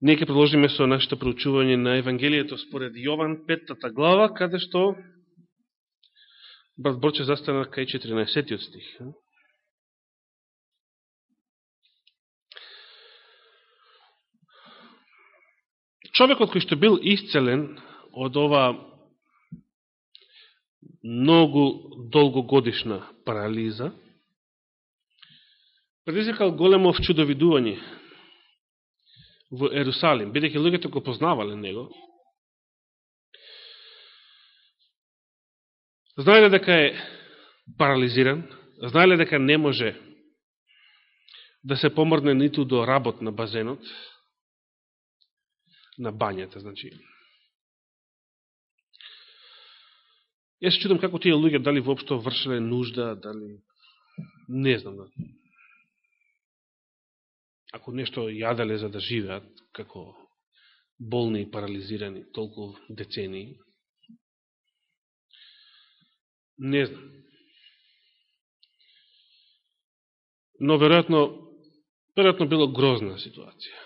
Ние ќе продолжиме со нашето проучување на Евангелието според Јован, петтата глава, каде што брат Борче застана кај 14 стих. Човекот кој што бил исцелен од ова многу долгогодишна парализа, предизвикал големо вчудовидување во Ерусалим, бидеќи луѓето го познавале него, знаеле дека е парализиран, знаеле дека не може да се помрне ниту до работ на базенот, на бањата, значи. Јас се чудам како тие луѓе дали воопшто вршеле нужда, дали не знам. Ако нешто јаделе за да живеат, како болни и парализирани толку децении, не знам. Но веројатно, веројатно било грозна ситуација.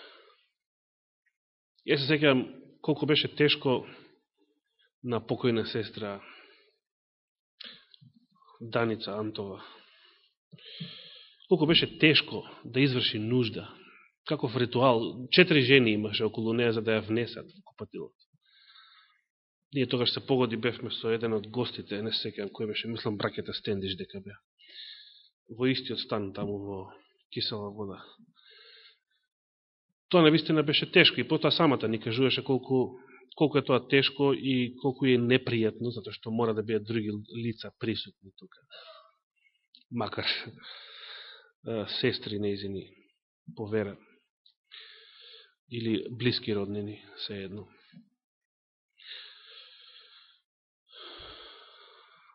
Јас се секјам колко беше тешко на покојна сестра Даница Антова. Колко беше тешко да изврши нужда. Каков ритуал. Четири жени имаше околу неја за да ја внесат во купатилот. Ние тогаш се погоди бевме со еден од гостите, не секам кој беше, мислам бракета Стендиш дека беа. Во истиот стан таму во кисела вода. Тоа навистина беше тешко и потоа самата ни кажуваше колку колку е тоа тешко и колку е непријатно, затоа што мора да бидат други лица присутни тука. Макар сестри неизини повера или блиски роднини, се едно.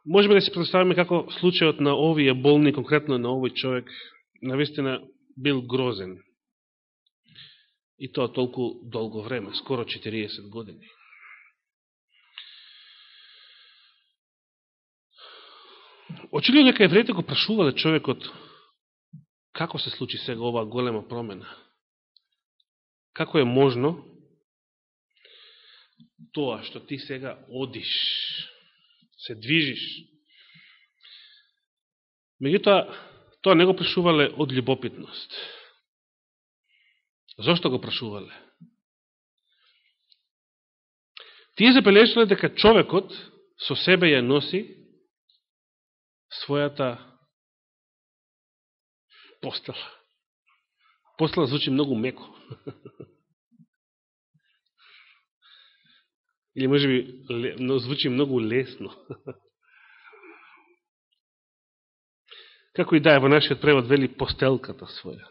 Можеме да се представиме како случајот на овие болни, конкретно на овој човек, навистина бил грозен И тоа толку долго време, скоро 40 години. Очигледно дека евреите го прашувале човекот како се случи сега оваа голема промена. Како е можно тоа што ти сега одиш, се движиш. Меѓутоа, тоа не го прашувале од љубопитност Зошто го прашувале? Тие забележале дека човекот со себе ја носи својата постела. Постела звучи многу меко. Или може би но звучи многу лесно. Како и да е во нашиот превод вели постелката своја.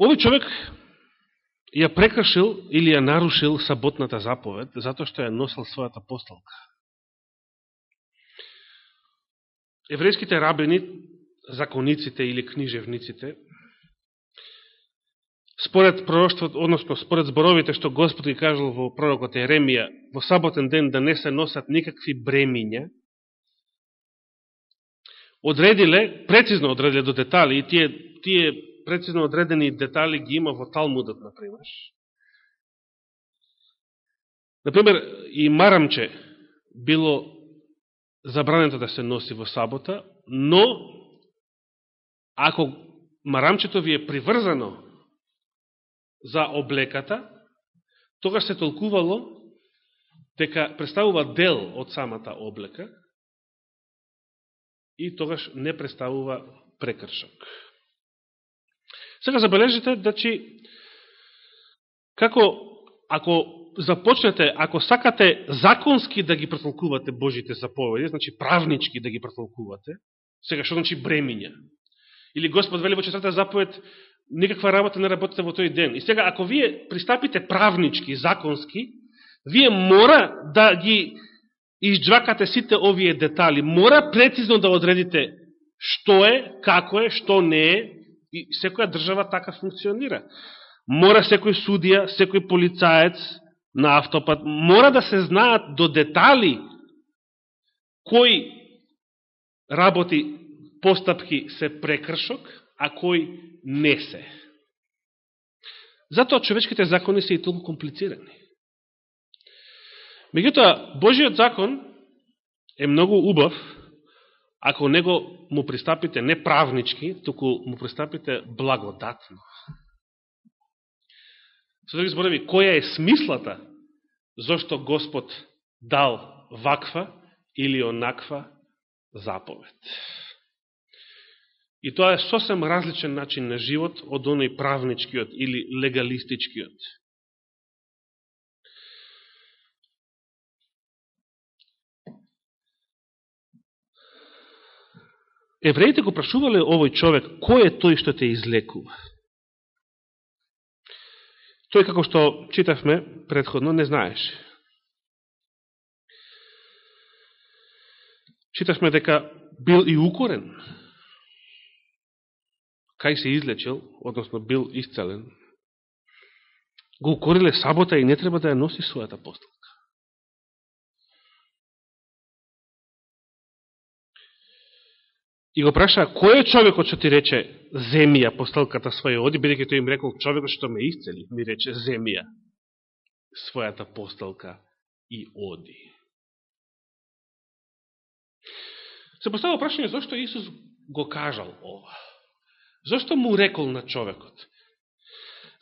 Овој човек ја прекршил или ја нарушил саботната заповед, затоа што ја носил својата постелка. Еврејските рабени, закониците или книжевниците, според пророќството, односно според зборовите што Господ ги кажал во пророкот Еремија, во саботен ден да не се носат никакви бремиња, одредиле, прецизно одредиле до детали, и тие, тие прецизно одредени детали ги има во Талмудот, например. Например, и марамче било забрането да се носи во сабота, но ако марамчето ви е приврзано за облеката, тогаш се толкувало дека представува дел од самата облека и тогаш не представува прекршок. Сега забележите, значи, како, ако започнете, ако сакате законски да ги претолкувате Божите заповеди, значи правнички да ги претолкувате, сега што значи бремиња? Или Господ вели во четврта заповед, никаква работа не работите во тој ден. И сега, ако вие пристапите правнички, законски, вие мора да ги изджвакате сите овие детали. Мора прецизно да одредите што е, како е, што не е, И секоја држава така функционира. Мора секој судија, секој полицаец на автопат, мора да се знаат до детали кој работи постапки се прекршок, а кои не се. Затоа човечките закони се и толку комплицирани. Меѓутоа, Божиот закон е многу убав, ако него му пристапите не правнички, туку му пристапите благодатно. Со други зборови, која е смислата зашто Господ дал ваква или онаква заповед? И тоа е сосем различен начин на живот од оној правничкиот или легалистичкиот. Евреите го прашувале овој човек, кој е тој што те излекува? Тој, како што читавме предходно, не знаеше. Читавме дека бил и укорен. Кај се излечил, односно бил исцелен. Го укориле сабота и не треба да ја носи својата постелка. И го праша, кој е човекот што ти рече земја постелката своја оди, бидеќи тој им рекол, човекот што ме исцели, ми рече земја својата постелка и оди. Се поставува прашање, зашто Исус го кажал ова? Зошто му рекол на човекот?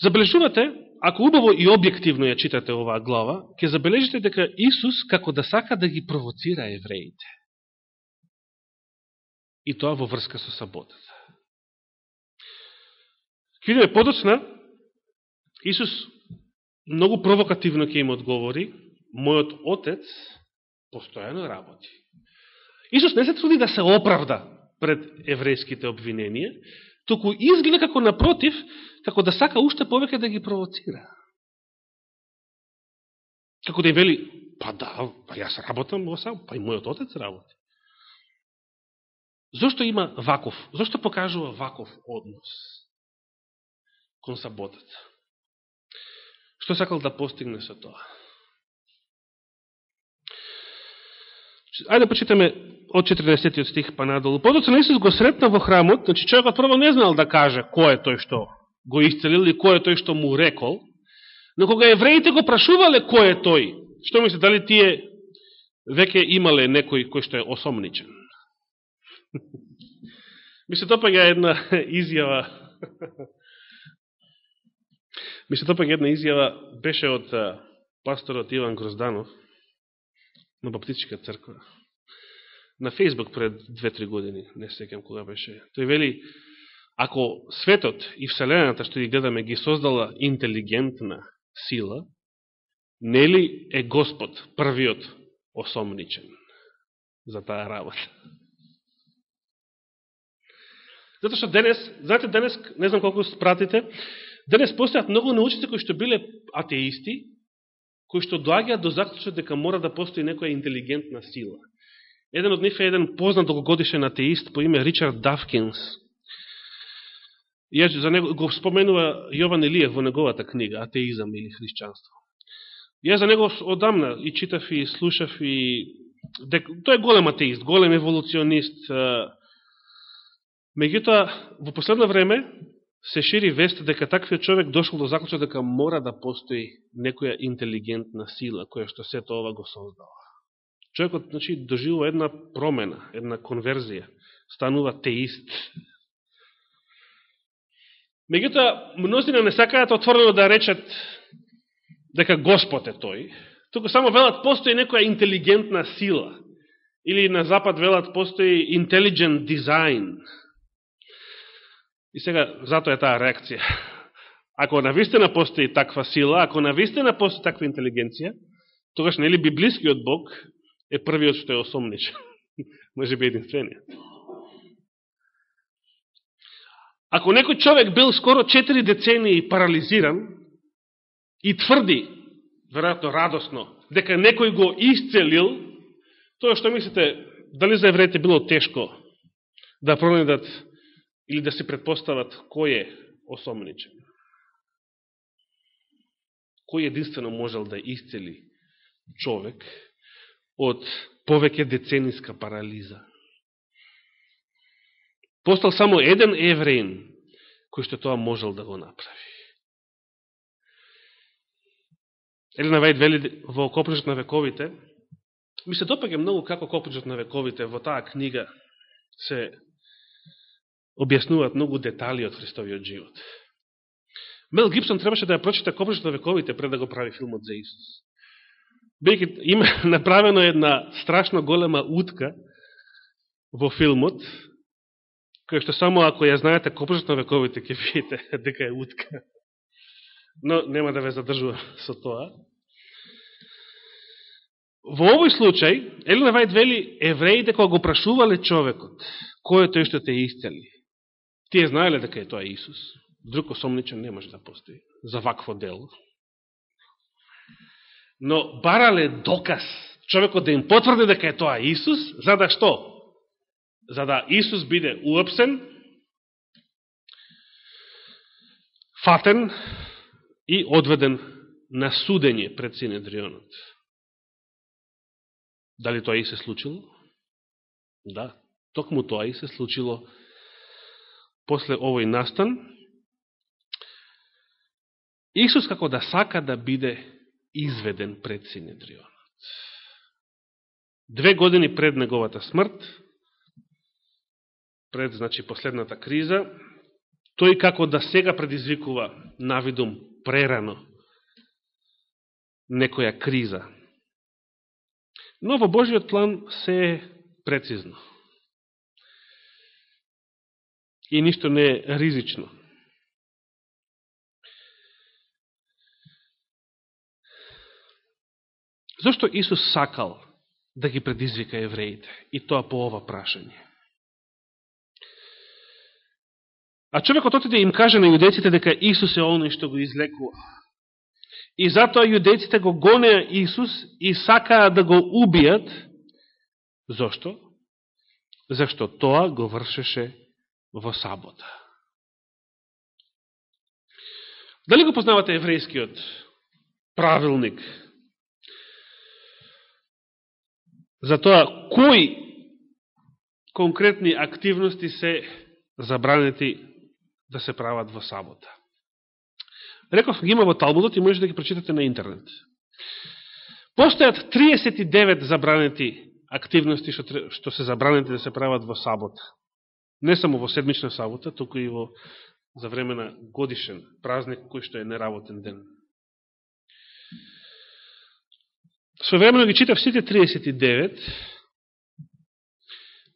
Забележувате, ако убаво и објективно ја читате оваа глава, ќе забележите дека Исус како да сака да ги провоцира евреите и тоа во врска со саботата. Ке видиме подоцна, Исус многу провокативно ќе им одговори, мојот отец постојано работи. Исус не се труди да се оправда пред еврејските обвиненија, туку изгледа како напротив, како да сака уште повеќе да ги провоцира. Како да им вели, па да, па јас работам во сам, па и мојот отец работи. Зошто има ваков? Зошто покажува ваков однос кон саботата? Што сакал да постигне со тоа? Ајде почитаме од 14 стих па надолу. Подоцна Исус го сретна во храмот, значи човекот прво не знал да каже кој е тој што го исцелил и кој е тој што му рекол, но кога евреите го прашувале кој е тој, што мисле, дали тие веќе имале некој кој што е осомничен? Ми се топаѓа една изјава Ми се топаѓа една изјава беше од пасторот Иван Грозданов на Баптичка црква. На Фейсбук пред 2-3 години, не секам кога беше. Тој вели, ако светот и Вселената што ги гледаме ги создала интелигентна сила, нели е Господ првиот осомничен за таа работа? Зато што денес, знаете, денес, не знам колко спратите, денес постојат многу научите кои што биле атеисти, кои што доаѓаат до заклучот дека мора да постои некоја интелигентна сила. Еден од нив е еден познат долгогодишен атеист по име Ричард Давкинс. Ја за него го споменува Јован Илиев во неговата книга Атеизам или христијанство. Ја за него одамна и читав и слушав и дек, тој е голем атеист, голем еволуционист, Меѓутоа, во последно време се шири вест дека таквиот човек дошол до заклучок дека мора да постои некоја интелигентна сила која што сето ова го создава. Човекот значи, доживува една промена, една конверзија, станува теист. Меѓутоа, мнозина не сакаат отворено да речат дека Господ е тој, туку само велат постои некоја интелигентна сила, или на запад велат постои intelligent design, И сега, затоа е таа реакција. Ако навистина постои таква сила, ако навистина постои таква интелигенција, тогаш нели библискиот Бог е првиот што е осомничен. Може би единствениот. Ако некој човек бил скоро 4 децении парализиран и тврди, веројатно радосно, дека некој го исцелил, тоа што мислите, дали за евреите било тешко да пронедат или да се предпостават кој е осомничен. Кој единствено можел да исцели човек од повеќе децениска парализа. Постал само еден евреин кој што тоа можел да го направи. Елена Вајд вели во Копнежот на вековите, ми се допаѓа многу како Копнежот на вековите во таа книга се објаснуваат многу детали од Христовиот живот. Мел Гибсон требаше да ја прочита Коприжот на вековите пред да го прави филмот за Исус. Бејќи има направено една страшно голема утка во филмот, која што само ако ја знаете Коприжот на вековите, ќе видите дека е утка. Но нема да ве задржувам со тоа. Во овој случај, Елена Вајд вели, евреите кога го прашувале човекот, кој е тој што те исцели? Тие знаеле дека е тоа Исус. Друг осомничен не може да постои за вакво дело. Но барале доказ човекот да им потврди дека е тоа Исус, за да што? За да Исус биде уапсен, фатен и одведен на судење пред Синедрионот. Дали тоа и се случило? Да, токму тоа и се случило после овој настан. Исус како да сака да биде изведен пред Синедрионот. Две години пред неговата смрт, пред, значи, последната криза, тој како да сега предизвикува навидум прерано некоја криза Но во Божиот план се е прецизно. И ништо не е ризично. Зошто Исус сакал да ги предизвика евреите? И тоа по ова прашање. А човекот отиде им каже на јудеците дека Исус е оној што го излекува. И затоа јудеците го гонеа Исус и сакаа да го убијат. Зошто? Зашто тоа го вршеше во сабота. Дали го познавате еврејскиот правилник за тоа кои конкретни активности се забранети да се прават во сабота? Реков, ги има во Талмудот и можете да ги прочитате на интернет. Постојат 39 забранети активности што, што се забранети да се прават во сабота. Не само во седмична сабота, туку и во за време на годишен празник кој што е неработен ден. Своевремено ги читав сите 39.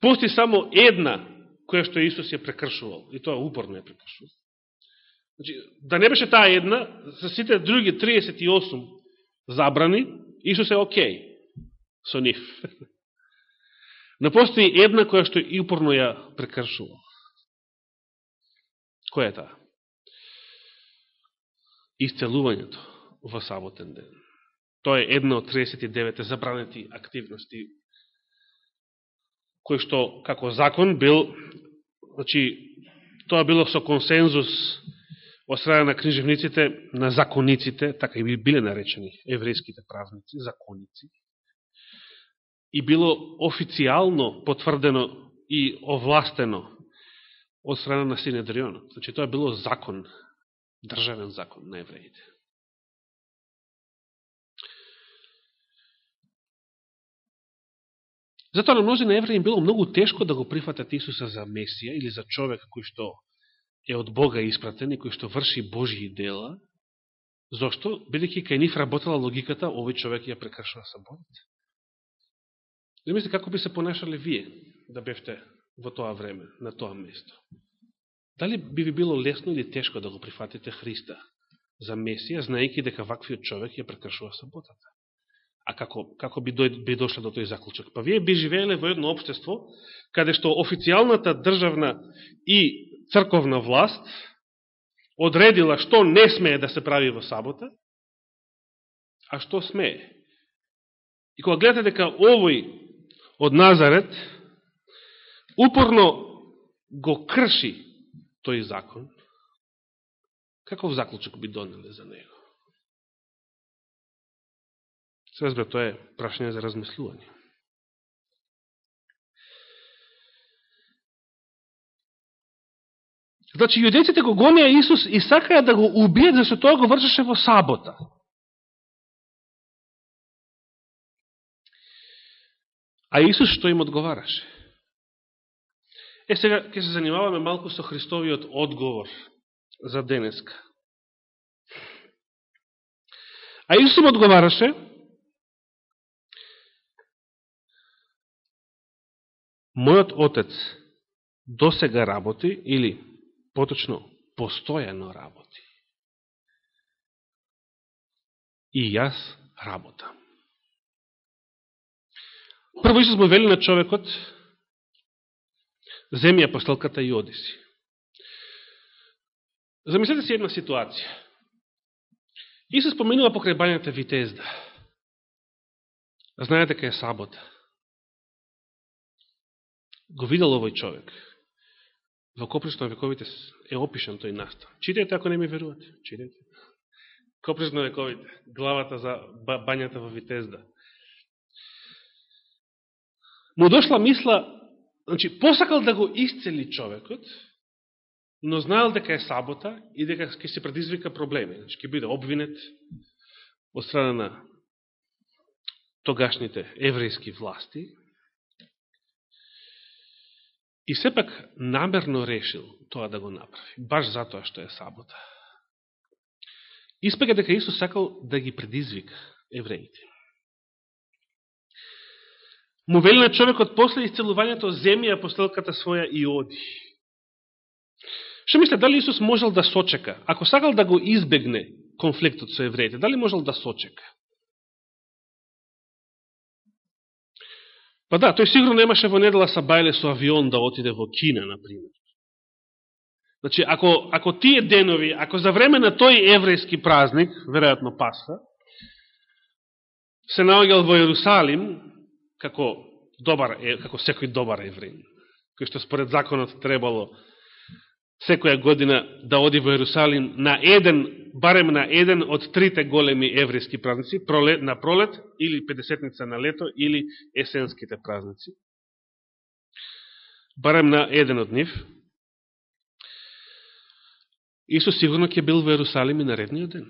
Постои само една која што Исус ја прекршувал. И тоа упорно ја прекршувал. Значи, да не беше таа една, за сите други 38 забрани, Исус е окей со нив. Не постои една која што и упорно ја прекршува. Која е таа? Исцелувањето во саботен ден. Тоа е една од 39 забранети активности кој што како закон бил, значи, тоа било со консензус од страна на книжевниците, на закониците, така и биле наречени еврејските правници, законици, и било официјално потврдено и овластено од страна на Синедрионот. Значи, тоа било закон, државен закон на евреите. Затоа на мнози на евреи било многу тешко да го прифатат Исуса за Месија или за човек кој што е од Бога испратен и кој што врши Божии дела, зошто? Бидеќи кај нив работела логиката, овој човек ја прекршува саботата. Замисли како би се понашале вие да бевте во тоа време, на тоа место. Дали би ви било лесно или тешко да го прифатите Христа за Месија, знаејќи дека ваквиот човек ја прекршува саботата? А како, како би, дој, би дошле до тој заклучок? Па вие би живееле во едно обштество каде што официјалната државна и црковна власт одредила што не смее да се прави во сабота, а што смее. И кога гледате дека овој од Назарет упорно го крши тој закон, каков заклучок би донеле за него? Се разбира, тоа е прашање за размислување. Значи, јудеците го гонија Исус и сакаја да го убијат, зашто тоа го вршеше во сабота. А Исус што им одговараше? Е, сега ќе се занимаваме малку со Христовиот одговор за денеска. А Исус им одговараше, Мојот Отец досега работи, или поточно, постојано работи. И јас работам. Прво Исус му вели на човекот, земја постелката и одиси. Замислете си една ситуација. Исус споменува покрај бањата Витезда. Знаете кај е сабота. Го видел овој човек. Во Коприш на вековите е опишан тој настан. Читајте ако не ми верувате. Читајте. Коприш на вековите. Главата за бањата во Витезда му дошла мисла, значи, посакал да го исцели човекот, но знаел дека е сабота и дека ќе се предизвика проблеми. Значи, ќе биде обвинет од страна на тогашните еврејски власти. И сепак намерно решил тоа да го направи, баш затоа што е сабота. Испека дека Исус сакал да ги предизвика евреите му вели на човекот после исцелувањето земја постелката своја и оди. Што мисля, дали Исус можел да сочека? Ако сакал да го избегне конфликтот со евреите, дали можел да сочека? Па да, тој сигурно немаше во недела са бајле со авион да отиде во Кина, например. Значи, ако, ако тие денови, ако за време на тој еврејски празник, веројатно Пасха, се наоѓал во Јерусалим, како добар како секој добар евреин, кој што според законот требало секоја година да оди во Јерусалим на еден, барем на еден од трите големи еврејски празници, пролет, на пролет, или 50 на лето, или есенските празници. Барем на еден од нив. Исус сигурно ќе бил во Јерусалим и наредниот ден.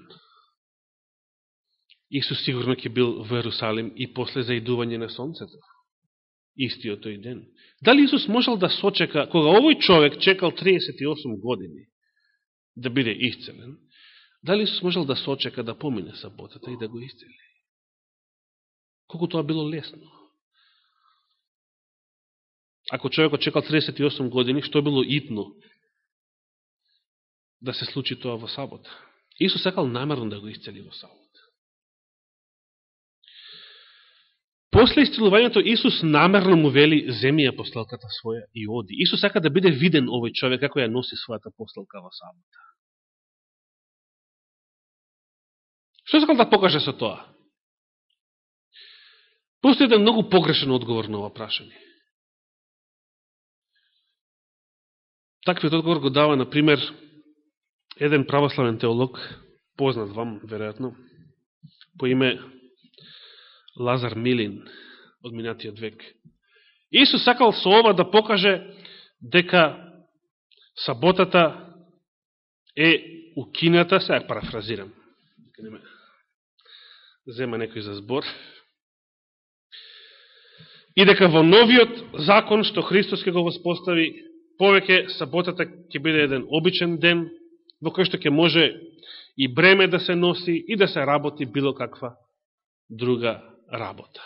Исус сигурно ќе бил во Ерусалим и после заидување на сонцето. Истиот тој ден. Дали Исус можел да сочека, кога овој човек чекал 38 години да биде исцелен, дали Исус можел да сочека да помине саботата и да го исцели? Колку тоа било лесно? Ако човекот чекал 38 години, што било итно да се случи тоа во сабота? Исус сакал намерно да го исцели во сабота. После исцелувањето Исус намерно му вели земја посталката своја и оди. Исус сака да биде виден овој човек како ја носи својата посталка во сабота. Што сакал да покаже со тоа? Постои еден многу погрешен одговор на ова прашање. Таквиот одговор го дава, на пример, еден православен теолог, познат вам, веројатно, по име Лазар Милин од минатиот век. Исус сакал со ова да покаже дека саботата е укината, сега парафразирам, зема некој за збор, и дека во новиот закон што Христос ќе го воспостави, повеќе саботата ќе биде еден обичен ден, во кој што ќе може и бреме да се носи и да се работи било каква друга работа.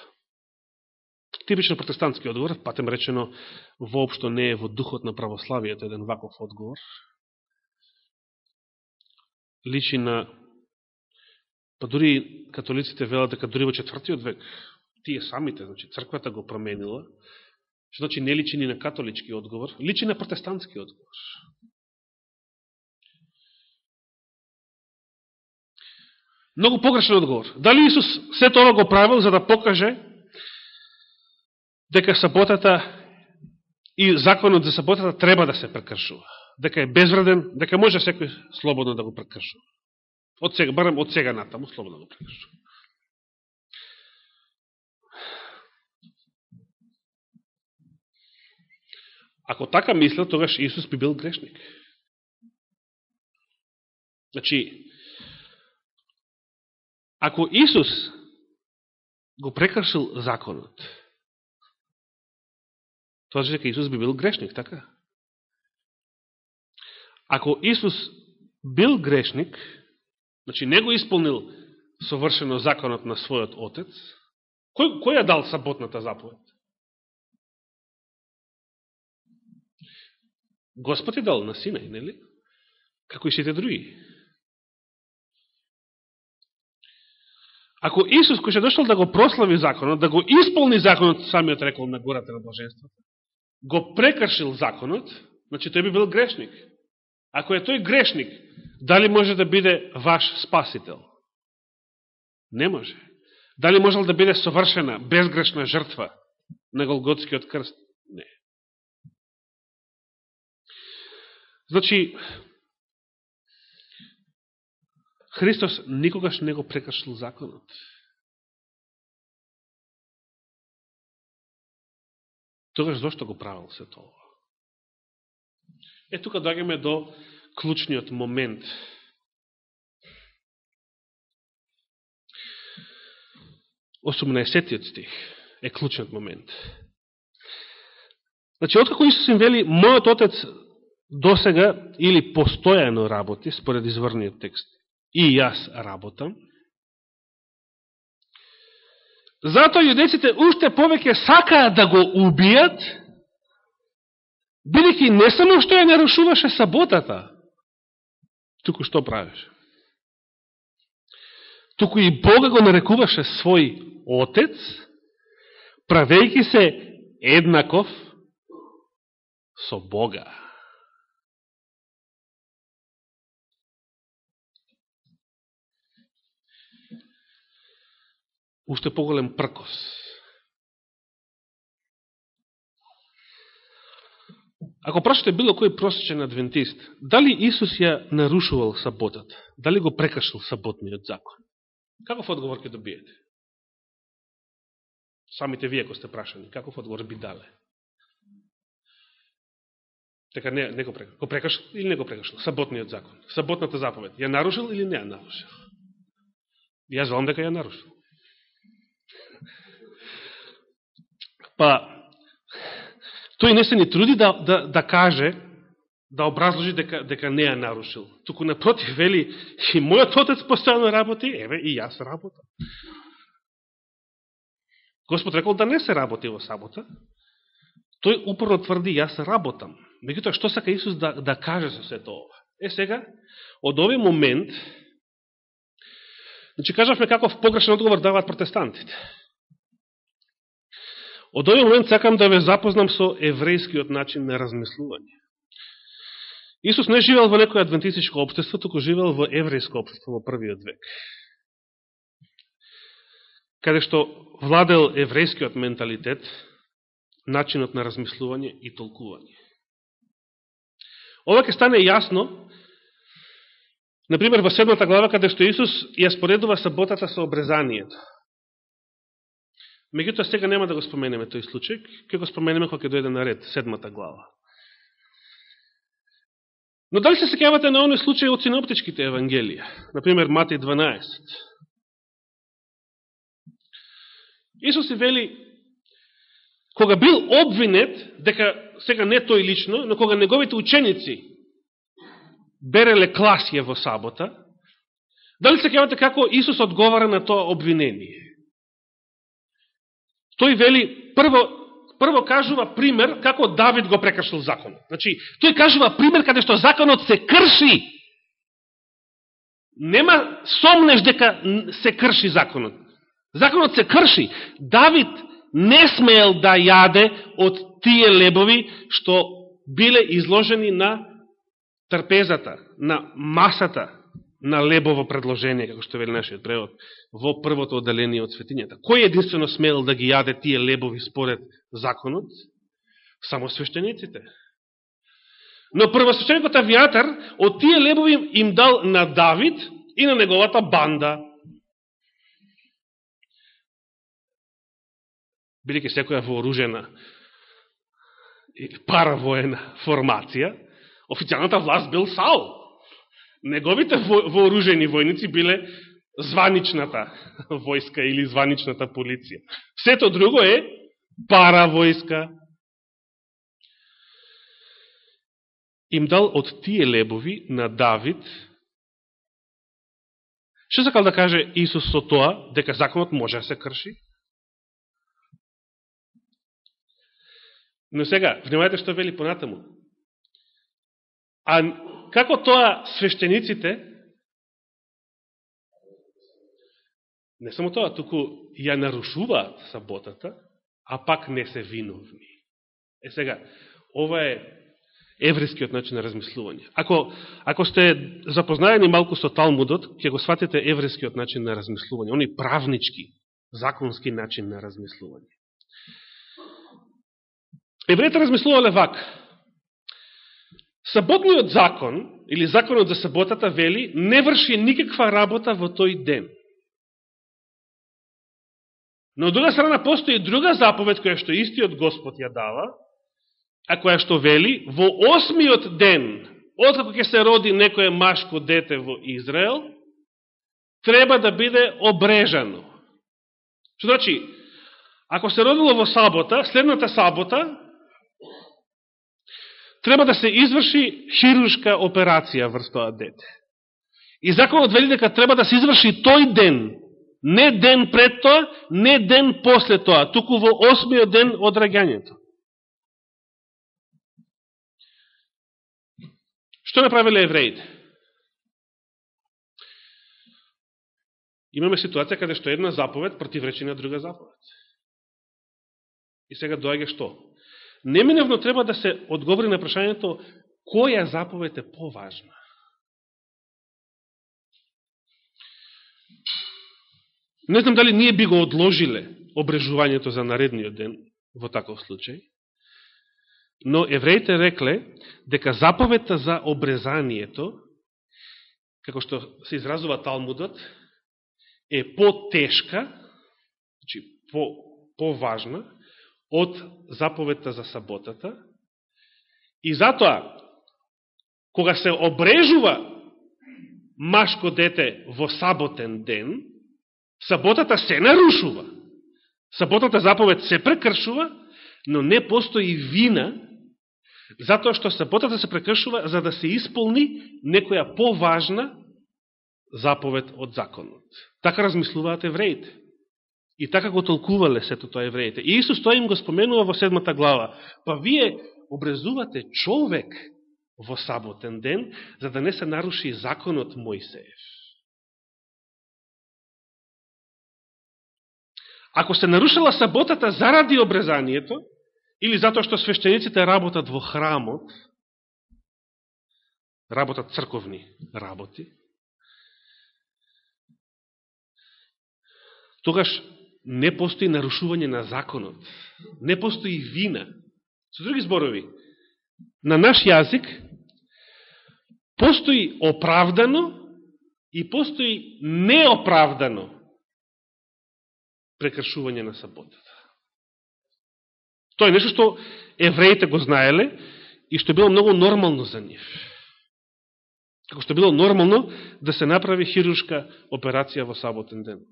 Типично протестантски одговор, патем речено, воопшто не е во духот на православието еден ваков одговор. Личи на, па дури католиците велат дека дури во четвртиот век, тие самите, значи црквата го променила, што значи не личи ни на католички одговор, личи на протестантски одговор. Многу погрешен одговор. Дали Исус се тоа го правил за да покаже дека саботата и законот за саботата треба да се прекршува. Дека е безвреден, дека може секој слободно да го прекршува. Од сега, барам од сега натаму, слободно да го прекршува. Ако така мисля, тогаш Исус би бил грешник. Значи, ако Исус го прекршил законот, тоа значи дека Исус би бил грешник, така? Ако Исус бил грешник, значи не го исполнил совршено законот на својот отец, кој, кој ја дал саботната заповед? Господ ја дал на Сина, нели? Како и сите други. Ако Исус, кој ше дошол да го прослави законот, да го исполни законот, самиот рекол на гората на блаженството, го прекршил законот, значи тој би бил грешник. Ако е тој грешник, дали може да биде ваш спасител? Не може. Дали можел да биде совршена, безгрешна жртва на Голготскиот крст? Не. Значи, Христос никогаш не го прекршил законот. Тогаш зашто го правил се тоа? Е, тука доаѓаме до клучниот момент. Осумнаесетиот стих е клучниот момент. Значи, откако Исус им вели, мојот отец досега или постојано работи, според изворниот текст, и јас работам, Затоа јудеците уште повеќе сакаат да го убијат, бидеќи не само што ја нарушуваше саботата, туку што правеше? Туку и Бога го нарекуваше свој отец, правејќи се еднаков со Бога. Уште поголем пркос. Ако прашате било кој просечен адвентист, дали Исус ја нарушувал саботата? Дали го прекашил саботниот закон? Каков одговор ќе добиете? Самите вие, ако сте прашани, каков одговор би дале? Така не, не го прекашил. Го прекашил или не го прекашил? Саботниот закон. Саботната заповед. Ја нарушил или не ја нарушил? Јас знам дека ја нарушил. Па, тој не се ни труди да, да, да каже, да образложи дека, дека не ја нарушил. Туку напротив, вели, и мојот отец постојано работи, еве, и јас работам. Господ рекол да не се работи во сабота. Тој упорно тврди, јас работам. Меѓутоа, што сака Исус да, да каже со сето ова? Е, сега, од овој момент, значи, кажавме каков погрешен одговор даваат протестантите. Од овој момент сакам да ве запознам со еврејскиот начин на размислување. Исус не живел во некој адвентистичко обштество, туку живел во еврејско обштество во првиот век. Каде што владел еврејскиот менталитет, начинот на размислување и толкување. Ова ќе стане јасно, например, во седмата глава, каде што Исус ја споредува саботата со обрезанието. Меѓутоа сега нема да го споменеме тој случај, ќе го споменеме кога ќе дојде на ред, седмата глава. Но дали се секјавате на оној случај од синоптичките евангелија? Например, Матеј 12. Исус и вели, кога бил обвинет, дека сега не тој лично, но кога неговите ученици береле класија во сабота, дали се секјавате како Исус одговара на тоа обвинение? Тој вели, прво, прво кажува пример како Давид го прекршил законот. Значи, тој кажува пример каде што законот се крши. Нема сомнеш дека се крши законот. Законот се крши. Давид не смеел да јаде од тие лебови што биле изложени на трпезата, на масата на лебово предложение, како што вели нашиот превод, во првото одделение од светињата. Кој единствено смел да ги јаде тие лебови според законот? Само свештениците. Но првосвещеникот авиатар од тие лебови им дал на Давид и на неговата банда. Бидеќи секоја вооружена паравоена формација, официјалната власт бил Саул неговите вооружени војници биле званичната војска или званичната полиција. Сето друго е пара војска. Им дал од тие лебови на Давид Што сакал да каже Исус со тоа, дека законот може да се крши? Но сега, внимавајте што вели понатаму. А како тоа свештениците, не само тоа, туку ја нарушуваат саботата, а пак не се виновни. Е сега, ова е еврејскиот начин на размислување. Ако, ако сте запознаени малку со Талмудот, ќе го сватите еврејскиот начин на размислување, они правнички, законски начин на размислување. Евреите размислувале вак. Саботниот закон, или законот за саботата, вели, не врши никаква работа во тој ден. Но од друга страна постои друга заповед која што истиот Господ ја дава, а која што вели, во осмиот ден, откако ќе се роди некое машко дете во Израел, треба да биде обрежано. Што значи, ако се родило во сабота, следната сабота, треба да се изврши хируршка операција врз тоа дете. И законот вели дека треба да се изврши тој ден, не ден пред тоа, не ден после тоа, туку во осмиот ден од раѓањето. Што направиле евреите? Имаме ситуација каде што една заповед противречи на друга заповед. И сега доаѓа што? Неминевно треба да се одговори на прашањето која заповед е поважна. Не знам дали ние би го одложиле обрежувањето за наредниот ден во таков случај, но евреите рекле дека заповедта за обрезанието, како што се изразува Талмудот, е по-тешка, значи по, по-важна, од заповедта за саботата и затоа, кога се обрежува машко дете во саботен ден, саботата се нарушува. Саботата заповед се прекршува, но не постои вина, затоа што саботата се прекршува за да се исполни некоја поважна заповед од законот. Така размислуваат евреите. И така го толкувале сето тоа евреите. И Исус тоа им го споменува во седмата глава. Па вие обрезувате човек во саботен ден, за да не се наруши законот Мојсеев. Ако се нарушила саботата заради обрезанието, или затоа што свештениците работат во храмот, работат црковни работи, тогаш не постои нарушување на законот. Не постои вина. Со други зборови, на наш јазик постои оправдано и постои неоправдано прекршување на саботата. Тоа е нешто што евреите го знаеле и што било многу нормално за нив. Како што било нормално да се направи хируршка операција во саботен ден.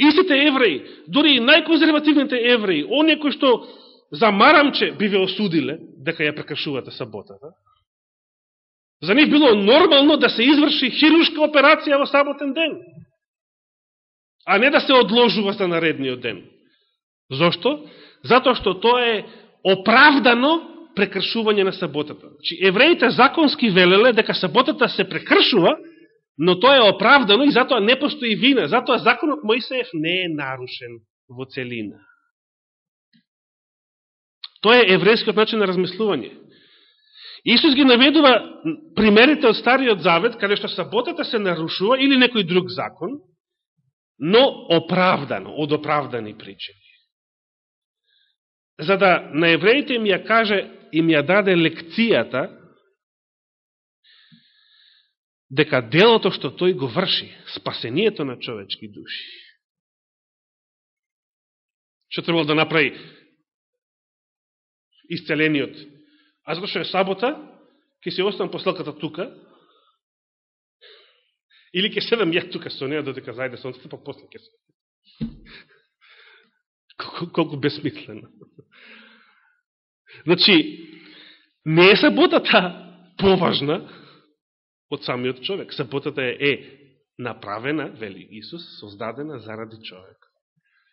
Истите евреи, дори и најконзервативните евреи, оние кои што за марамче би ве осудиле дека ја прекршувате саботата, за нив било нормално да се изврши хируршка операција во саботен ден, а не да се одложува за наредниот ден. Зошто? Затоа што тоа е оправдано прекршување на саботата. Значи, евреите законски велеле дека саботата се прекршува, но тоа е оправдано и затоа не постои вина, затоа законот Моисеев не е нарушен во целина. Тоа е еврејскиот начин на размислување. Исус ги наведува примерите од Стариот Завет, каде што саботата се нарушува или некој друг закон, но оправдано, од оправдани причини. За да на евреите им ја каже, им ја даде лекцијата дека делото што тој го врши, спасението на човечки души, што требало да направи? Исцелениот, а зато што е сабота, ќе се оставам послаката тука, Или ќе седам ја тука со неја додека зајде сонцето, па после ќе се. Колку, колку безсмислено. Значи, не е саботата поважна од самиот човек. Саботата е, е направена, вели Исус, создадена заради човек.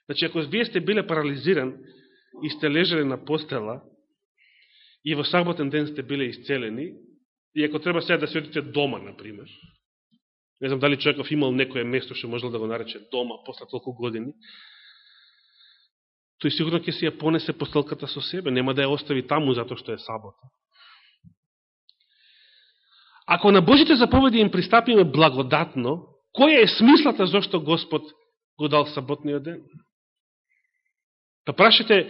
Значи, ако вие сте биле парализиран и сте лежали на постела и во саботен ден сте биле исцелени, и ако треба сега да се одите дома, например, не знам дали човеков имал некое место што можел да го нарече дома после толку години, тој сигурно ќе си ја понесе постелката со себе, нема да ја остави таму затоа што е сабота. Ако на Божите заповеди им пристапиме благодатно, која е смислата зашто Господ го дал саботниот ден? Па прашите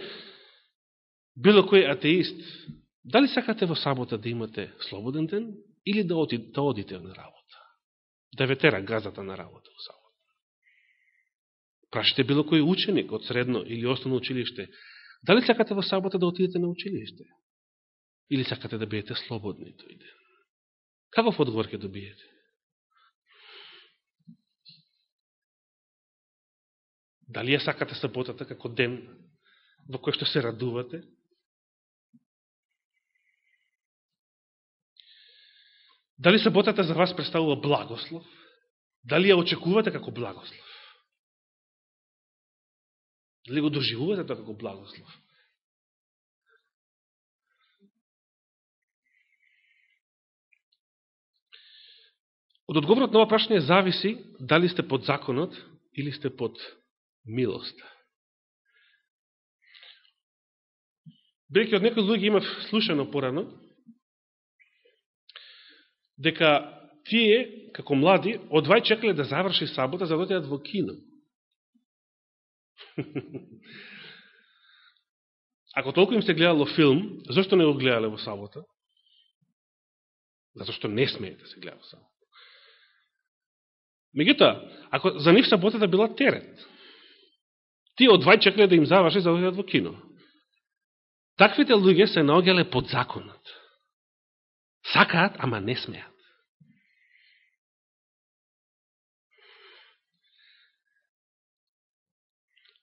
било кој атеист, дали сакате во сабота да имате слободен ден или да, оди, да одите на работа? Деветера газата на работа во сабота? Прашите било кој ученик од средно или основно училиште, дали сакате во сабота да отидете на училиште? Или сакате да бидете слободни тој ден? Каков одговор ќе добиете? Дали ја сакате саботата како ден во кој што се радувате? Дали саботата за вас представува благослов? Дали ја очекувате како благослов? Дали го доживувате тоа како благослов? Од одговорот на ова прашање зависи дали сте под законот или сте под милост. Бејќи од некои луѓе имав слушано порано, дека тие, како млади, одвај чекале да заврши сабота за да отидат во кино. Ако толку им се гледало филм, зашто не го гледале во сабота? Зато што не смее да се гледа во сабота. Меѓутоа, ако за нив саботата била терет, тие одвај чекале да им заврши за да отидат во кино. Таквите луѓе се наоѓале под законот. Сакаат, ама не смеат.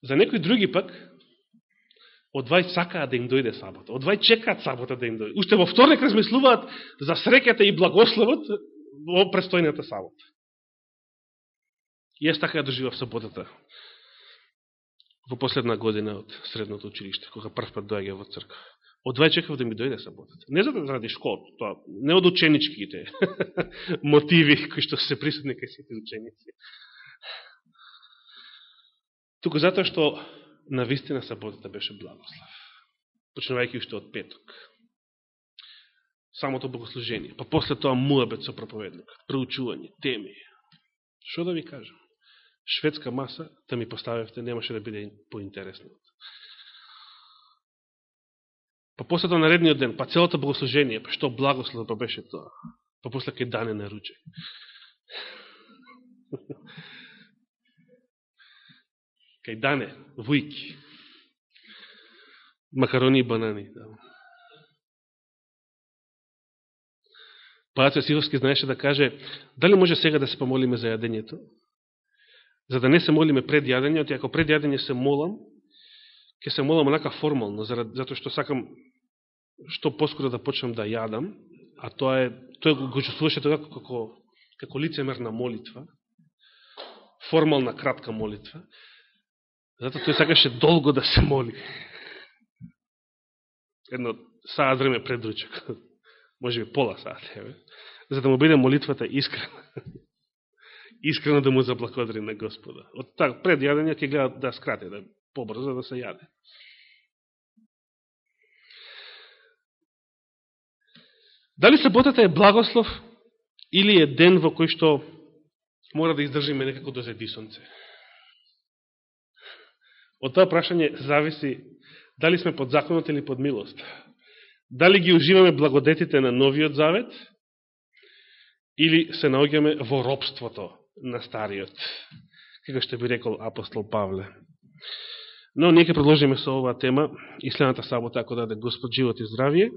За некои други пак, одвај сакаат да им дојде сабота. Одвај чекаат сабота да им дојде. Уште во вторник размислуваат за среќата и благословот во престојната сабота. И јас така ја доживав саботата во последна година од средното училиште, кога прв пат доаѓа во црква. Одвај чекав да ми дојде саботата. Не за да заради школот, тоа не од ученичките мотиви кои што се присутни кај сите ученици туку затоа што на вистина саботата беше благослав. Почнувајќи уште од петок. Самото богослужение. Па после тоа муабет со проповедник. Проучување, теми. Што да ви кажам? Шведска маса да ми поставевте немаше да биде поинтересно. Па после тоа наредниот ден, па целото богослужение, па што благослов па беше тоа. Па после кај дане на руче. кај Дане, вујки, макарони и банани. Да. Пајаца Сиховски знаеше да каже, дали може сега да се помолиме за јадењето, за да не се молиме пред јадењето, ако пред јадење се молам, ќе се молам онака формално, затоа што сакам што поскоро да почнам да јадам, а тоа е, тој го чувствуваше тоа како, како лицемерна молитва, формална, кратка молитва, затоа тој сакаше долго да се моли. Едно саат време пред ручек. Може би пола саат, еве. За да му биде молитвата искрена. Искрено да му заблагодари на Господа. Од так, пред јадење ќе гледа да скрате, да побрзо да се јаде. Дали саботата е благослов или е ден во кој што мора да издржиме некако да до зеди сонце? Од тоа прашање зависи дали сме под законот или под милост. Дали ги уживаме благодетите на новиот завет или се наоѓаме во робството на стариот, како што би рекол апостол Павле. Но ние продолжиме со оваа тема и следната сабота, ако даде Господ живот и здравие.